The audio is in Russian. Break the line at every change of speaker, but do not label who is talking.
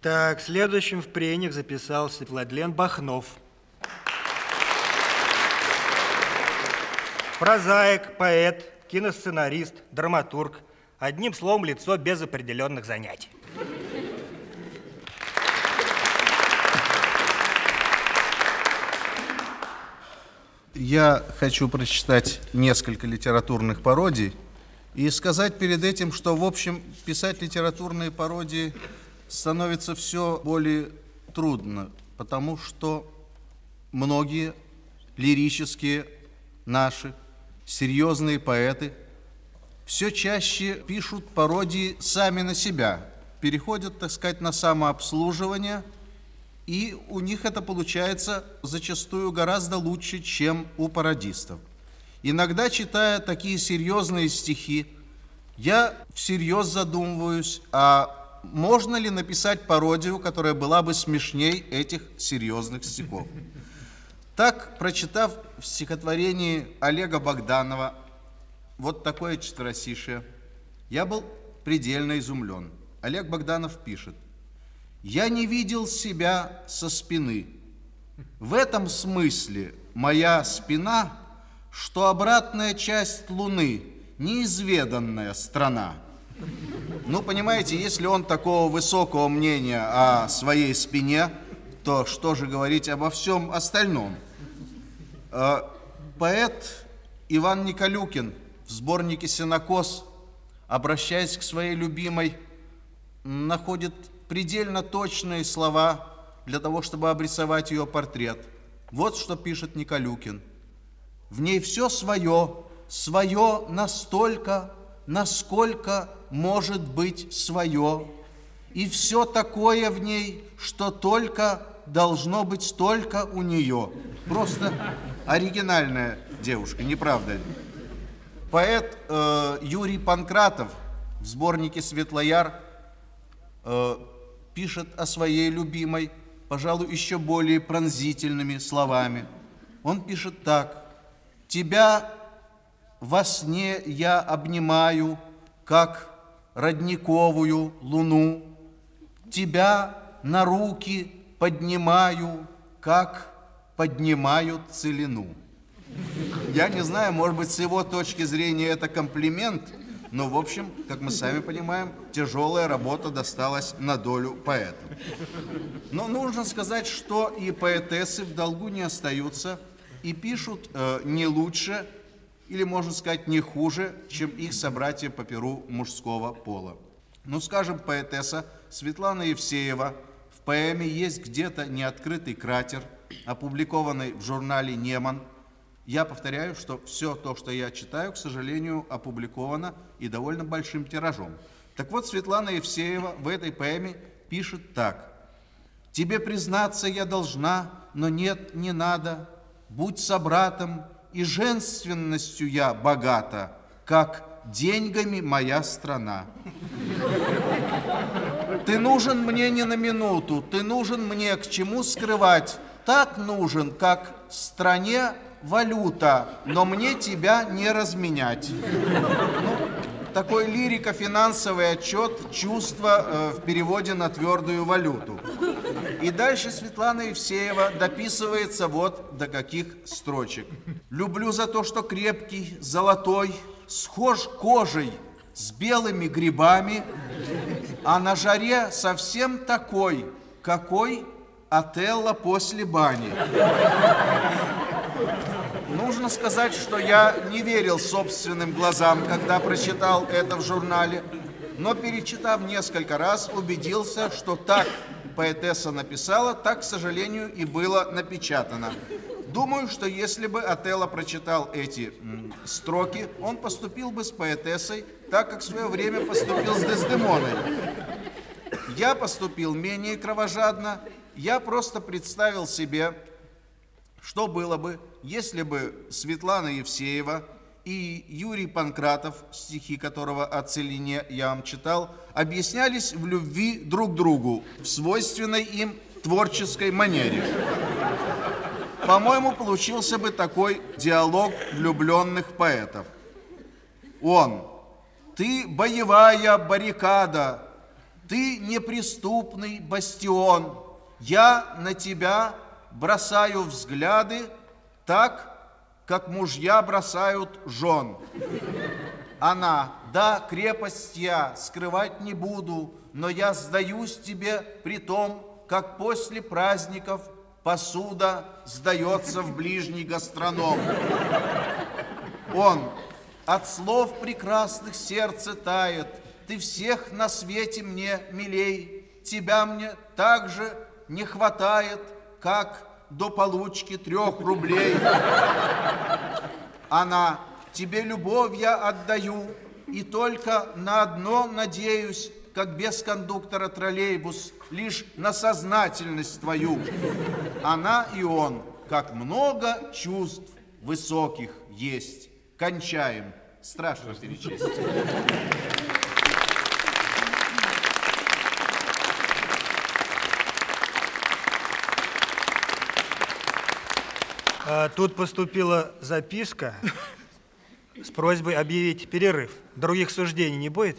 Так, следующим в прениях записался Владлен Бахнов. Прозаик, поэт, киносценарист, драматург. Одним словом, лицо без определенных занятий.
Я хочу прочитать несколько литературных пародий и сказать перед этим, что, в общем, писать литературные пародии становится все более трудно, потому что многие лирические наши серьезные поэты все чаще пишут пародии сами на себя, переходят, так сказать, на самообслуживание, и у них это получается зачастую гораздо лучше, чем у пародистов. Иногда, читая такие серьезные стихи, я всерьез задумываюсь, а можно ли написать пародию, которая была бы смешней этих серьезных стихов. Так, прочитав в стихотворении Олега Богданова вот такое четверостишее, я был предельно изумлен. Олег Богданов пишет, «Я не видел себя со спины. В этом смысле моя спина, что обратная часть Луны, неизведанная страна». Ну, понимаете, если он такого высокого мнения о своей спине, то что же говорить обо всем остальном? Э, поэт Иван Николюкин в сборнике «Сенокос», обращаясь к своей любимой, находит предельно точные слова для того, чтобы обрисовать ее портрет. Вот что пишет Николюкин. В ней все свое, свое настолько, насколько может быть свое, и все такое в ней, что только должно быть только у нее. Просто оригинальная девушка, не правда ли? Поэт э, Юрий Панкратов в сборнике «Светлояр» э, пишет о своей любимой, пожалуй, еще более пронзительными словами. Он пишет так. «Тебя во сне я обнимаю, как родниковую луну, Тебя на руки поднимаю, как поднимают целину». Я не знаю, может быть, с его точки зрения это комплимент, но, в общем, как мы сами понимаем, тяжелая работа досталась на долю поэта. Но нужно сказать, что и поэтессы в долгу не остаются и пишут э, не лучше, или, можно сказать, не хуже, чем их собратья по перу мужского пола. Ну, скажем, поэтесса Светлана Евсеева в поэме «Есть где-то неоткрытый кратер», опубликованной в журнале «Неман», я повторяю, что все то, что я читаю, к сожалению, опубликовано и довольно большим тиражом. Так вот, Светлана Евсеева в этой поэме пишет так. «Тебе признаться я должна, но нет, не надо. Будь собратом, и женственностью я богата, как деньгами моя страна. Ты нужен мне не на минуту, ты нужен мне к чему скрывать. Так нужен, как стране валюта, но мне тебя не разменять. Ну, такой лирико-финансовый отчет чувства э, в переводе на твердую валюту. И дальше Светлана Евсеева дописывается вот до каких строчек. «Люблю за то, что крепкий, золотой, схож кожей с белыми грибами, а на жаре совсем такой, какой Отелло после бани. Нужно сказать, что я не верил собственным глазам, когда прочитал это в журнале, но перечитав несколько раз, убедился, что так поэтесса написала, так, к сожалению, и было напечатано. Думаю, что если бы Отелло прочитал эти строки, он поступил бы с поэтессой так, как в свое время поступил с Дездемоной. Я поступил менее кровожадно, я просто представил себе, что было бы, если бы Светлана Евсеева и Юрий Панкратов, стихи которого о целине я вам читал, объяснялись в любви друг другу в свойственной им творческой манере. По-моему, получился бы такой диалог влюбленных поэтов. Он, ты боевая баррикада, Ты неприступный бастион. Я на тебя бросаю взгляды так, как мужья бросают жен. Она, да, крепость я, скрывать не буду, но я сдаюсь тебе при том, как после праздников посуда сдается в ближний гастроном. Он от слов прекрасных сердце тает, ты всех на свете мне милей, тебя мне также не хватает, как до получки трех рублей. Она, тебе любовь я отдаю, и только на одно надеюсь, как без кондуктора троллейбус, лишь на сознательность твою. Она и он, как много чувств высоких есть. Кончаем. Страшно перечесть.
Тут поступила записка с просьбой объявить перерыв. Других суждений не будет?